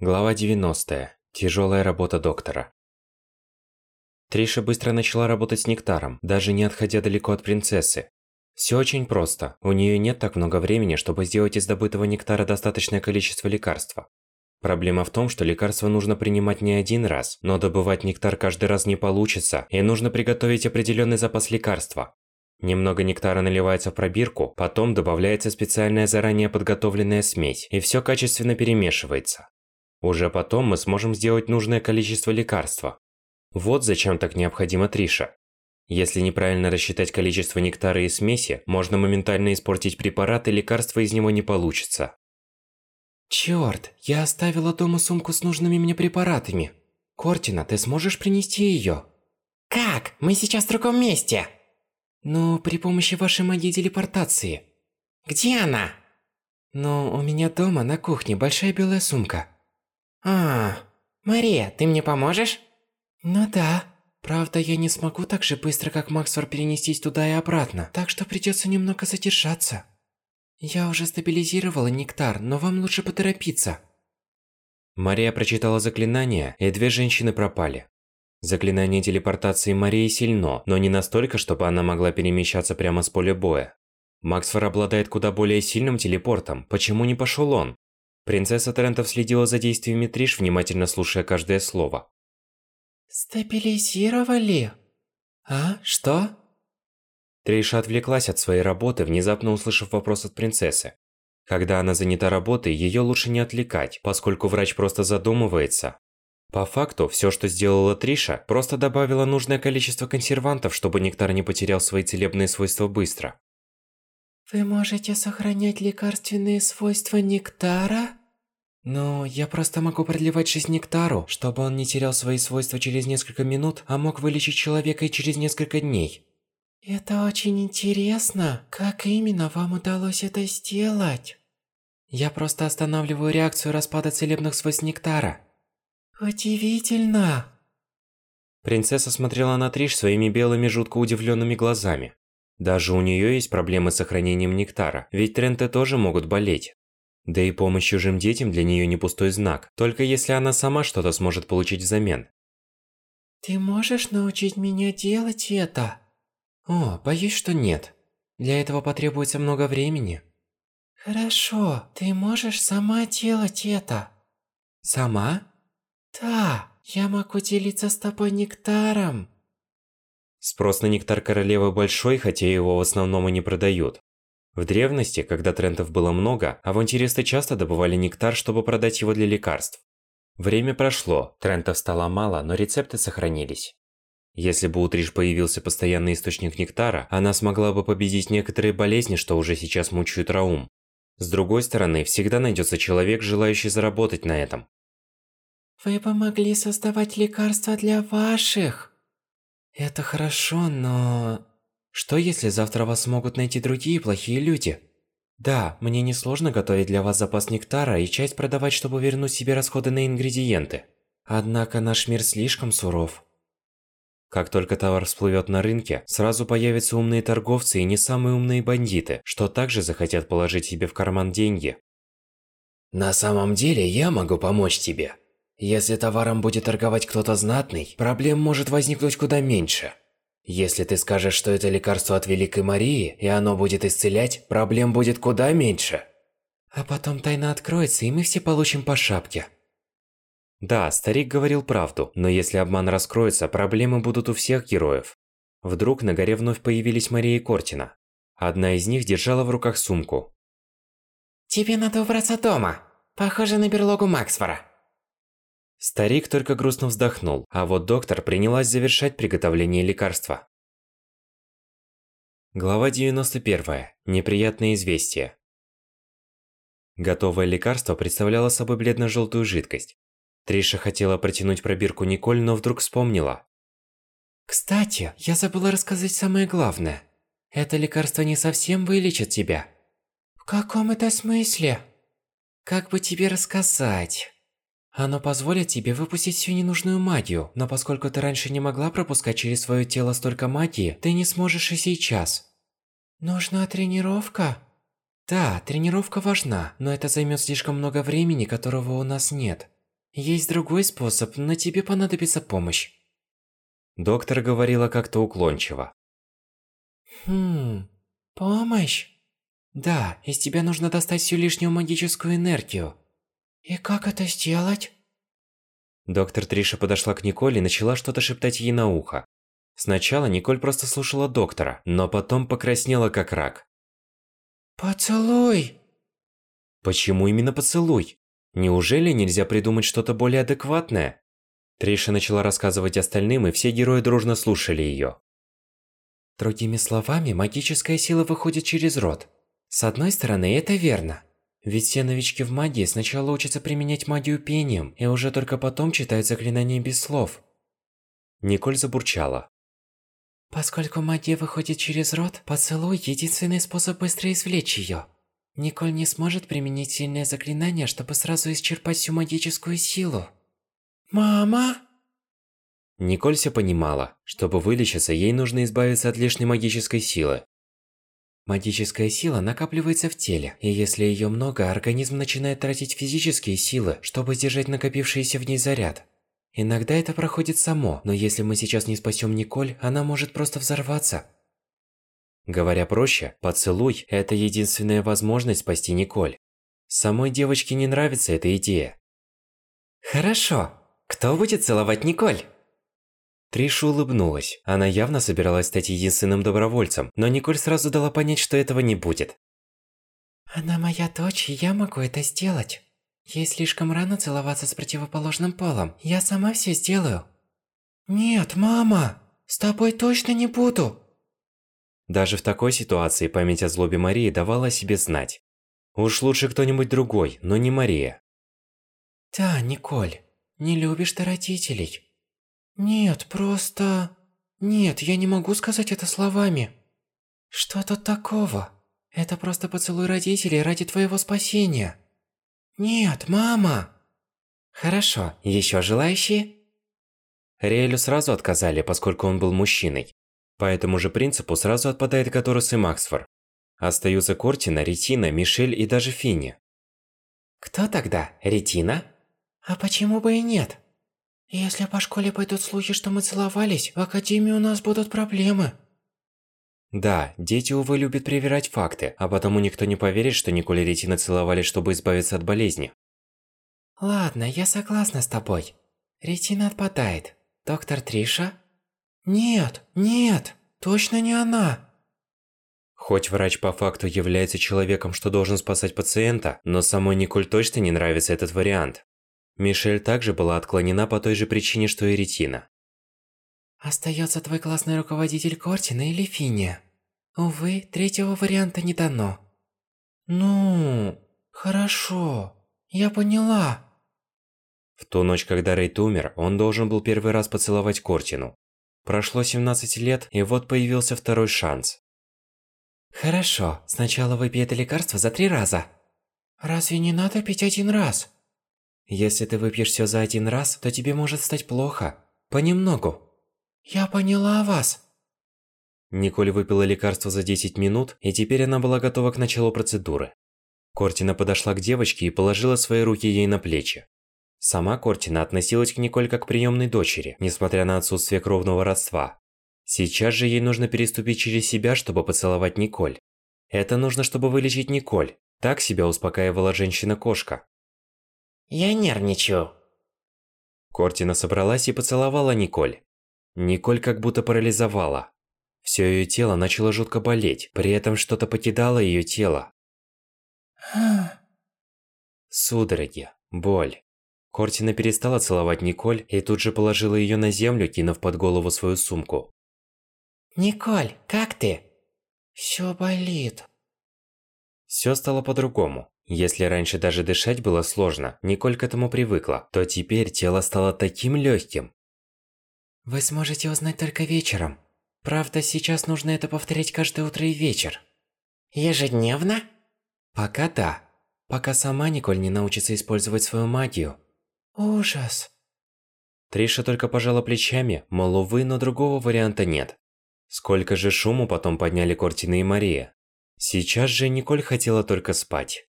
Глава 90. Тяжелая работа доктора. Триша быстро начала работать с нектаром, даже не отходя далеко от принцессы. Все очень просто. У нее нет так много времени, чтобы сделать из добытого нектара достаточное количество лекарства. Проблема в том, что лекарство нужно принимать не один раз, но добывать нектар каждый раз не получится, и нужно приготовить определенный запас лекарства. Немного нектара наливается в пробирку, потом добавляется специальная заранее подготовленная смесь, и все качественно перемешивается. Уже потом мы сможем сделать нужное количество лекарства. Вот зачем так необходимо Триша. Если неправильно рассчитать количество нектара и смеси, можно моментально испортить препарат, и лекарства из него не получится. Чёрт, я оставила дома сумку с нужными мне препаратами. Кортина, ты сможешь принести её? Как? Мы сейчас в другом месте. Ну, при помощи вашей магии телепортации. Где она? Ну, у меня дома на кухне большая белая сумка. А, Мария, ты мне поможешь? Ну да. Правда, я не смогу так же быстро, как Максфор, перенестись туда и обратно, так что придется немного задержаться. Я уже стабилизировала нектар, но вам лучше поторопиться. Мария прочитала заклинание, и две женщины пропали. Заклинание телепортации Марии сильно, но не настолько, чтобы она могла перемещаться прямо с поля боя. Максфор обладает куда более сильным телепортом, почему не пошел он? Принцесса Трентов следила за действиями Триш, внимательно слушая каждое слово. Стабилизировали? А, что? Триша отвлеклась от своей работы, внезапно услышав вопрос от принцессы. Когда она занята работой, ее лучше не отвлекать, поскольку врач просто задумывается. По факту, все, что сделала Триша, просто добавила нужное количество консервантов, чтобы нектар не потерял свои целебные свойства быстро. Вы можете сохранять лекарственные свойства нектара? Ну, я просто могу продлевать жизнь нектару, чтобы он не терял свои свойства через несколько минут, а мог вылечить человека и через несколько дней. Это очень интересно. Как именно вам удалось это сделать? Я просто останавливаю реакцию распада целебных свойств нектара. Удивительно. Принцесса смотрела на Триш своими белыми жутко удивленными глазами. Даже у нее есть проблемы с сохранением нектара, ведь Тренты тоже могут болеть. Да и помощь чужим детям для нее не пустой знак, только если она сама что-то сможет получить взамен. Ты можешь научить меня делать это? О, боюсь, что нет. Для этого потребуется много времени. Хорошо, ты можешь сама делать это. Сама? Да, я могу делиться с тобой нектаром. Спрос на нектар королевы большой, хотя его в основном и не продают. В древности, когда трентов было много, авантюристы часто добывали нектар, чтобы продать его для лекарств. Время прошло, трентов стало мало, но рецепты сохранились. Если бы у Триш появился постоянный источник нектара, она смогла бы победить некоторые болезни, что уже сейчас мучают Раум. С другой стороны, всегда найдется человек, желающий заработать на этом. Вы помогли создавать лекарства для ваших. Это хорошо, но... Что если завтра вас смогут найти другие плохие люди? Да, мне несложно готовить для вас запас нектара и часть продавать, чтобы вернуть себе расходы на ингредиенты. Однако наш мир слишком суров. Как только товар всплывет на рынке, сразу появятся умные торговцы и не самые умные бандиты, что также захотят положить себе в карман деньги. На самом деле я могу помочь тебе. Если товаром будет торговать кто-то знатный, проблем может возникнуть куда меньше. Если ты скажешь, что это лекарство от Великой Марии, и оно будет исцелять, проблем будет куда меньше. А потом тайна откроется, и мы все получим по шапке. Да, старик говорил правду, но если обман раскроется, проблемы будут у всех героев. Вдруг на горе вновь появились Мария и Кортина. Одна из них держала в руках сумку. Тебе надо убраться дома. Похоже на берлогу Максфора. Старик только грустно вздохнул, а вот доктор принялась завершать приготовление лекарства. Глава 91. Неприятные известия. Готовое лекарство представляло собой бледно-желтую жидкость. Триша хотела протянуть пробирку Николь, но вдруг вспомнила. Кстати, я забыла рассказать самое главное. Это лекарство не совсем вылечит тебя. В каком это смысле? Как бы тебе рассказать? Оно позволит тебе выпустить всю ненужную магию, но поскольку ты раньше не могла пропускать через свое тело столько магии, ты не сможешь и сейчас. Нужна тренировка? Да, тренировка важна, но это займет слишком много времени, которого у нас нет. Есть другой способ, но тебе понадобится помощь. Доктор говорила как-то уклончиво. Хм, помощь? Да, из тебя нужно достать всю лишнюю магическую энергию. И как это сделать? Доктор Триша подошла к Николь и начала что-то шептать ей на ухо. Сначала Николь просто слушала доктора, но потом покраснела как рак. Поцелуй! Почему именно поцелуй? Неужели нельзя придумать что-то более адекватное? Триша начала рассказывать остальным, и все герои дружно слушали ее. Другими словами, магическая сила выходит через рот. С одной стороны, это верно. Ведь все новички в магии сначала учатся применять магию пением, и уже только потом читают заклинания без слов. Николь забурчала. Поскольку магия выходит через рот, поцелуй – единственный способ быстро извлечь ее. Николь не сможет применить сильное заклинание, чтобы сразу исчерпать всю магическую силу. «Мама?» Николь все понимала. Чтобы вылечиться, ей нужно избавиться от лишней магической силы. Магическая сила накапливается в теле, и если ее много, организм начинает тратить физические силы, чтобы сдержать накопившийся в ней заряд. Иногда это проходит само, но если мы сейчас не спасем Николь, она может просто взорваться. Говоря проще, поцелуй – это единственная возможность спасти Николь. Самой девочке не нравится эта идея. Хорошо. Кто будет целовать Николь? Триша улыбнулась. Она явно собиралась стать единственным добровольцем, но Николь сразу дала понять, что этого не будет. Она моя дочь, и я могу это сделать. Ей слишком рано целоваться с противоположным полом. Я сама все сделаю. Нет, мама! С тобой точно не буду! Даже в такой ситуации память о злобе Марии давала о себе знать. Уж лучше кто-нибудь другой, но не Мария. Да, Николь, не любишь ты родителей. Нет, просто... Нет, я не могу сказать это словами. Что тут такого? Это просто поцелуй родителей ради твоего спасения. Нет, мама! Хорошо, еще желающие? Риэлю сразу отказали, поскольку он был мужчиной. По этому же принципу сразу отпадает Каторус и Максфор. Остаются Кортина, Ретина, Мишель и даже Финни. Кто тогда? Ретина? А почему бы и нет? Если по школе пойдут слухи, что мы целовались, в Академии у нас будут проблемы. Да, дети, увы, любят проверять факты, а потому никто не поверит, что Николь и Ретина целовались, чтобы избавиться от болезни. Ладно, я согласна с тобой. Ретина отпадает. Доктор Триша? Нет, нет, точно не она. Хоть врач по факту является человеком, что должен спасать пациента, но самой Николь точно не нравится этот вариант. Мишель также была отклонена по той же причине, что и Ретина. Остается твой классный руководитель Кортина или Финия. Увы, третьего варианта не дано. Ну, хорошо. Я поняла. В ту ночь, когда Рейт умер, он должен был первый раз поцеловать Кортину. Прошло 17 лет, и вот появился второй шанс. Хорошо, сначала выпей это лекарство за три раза. Разве не надо пить один раз? Если ты выпьешь все за один раз, то тебе может стать плохо. Понемногу. Я поняла вас. Николь выпила лекарство за 10 минут, и теперь она была готова к началу процедуры. Кортина подошла к девочке и положила свои руки ей на плечи. Сама Кортина относилась к Николь как к приемной дочери, несмотря на отсутствие кровного родства. Сейчас же ей нужно переступить через себя, чтобы поцеловать Николь. Это нужно, чтобы вылечить Николь. Так себя успокаивала женщина-кошка. Я нервничаю. Кортина собралась и поцеловала Николь. Николь как будто парализовала. Все ее тело начало жутко болеть, при этом что-то покидало ее тело. Судороги, боль. Кортина перестала целовать Николь и тут же положила ее на землю, кинув под голову свою сумку. Николь, как ты? Все болит. Все стало по-другому. Если раньше даже дышать было сложно, Николь к этому привыкла, то теперь тело стало таким легким. Вы сможете узнать только вечером. Правда, сейчас нужно это повторять каждое утро и вечер. Ежедневно? Пока да. Пока сама Николь не научится использовать свою магию. Ужас. Триша только пожала плечами, мол, увы, но другого варианта нет. Сколько же шуму потом подняли Кортина и Мария. Сейчас же Николь хотела только спать.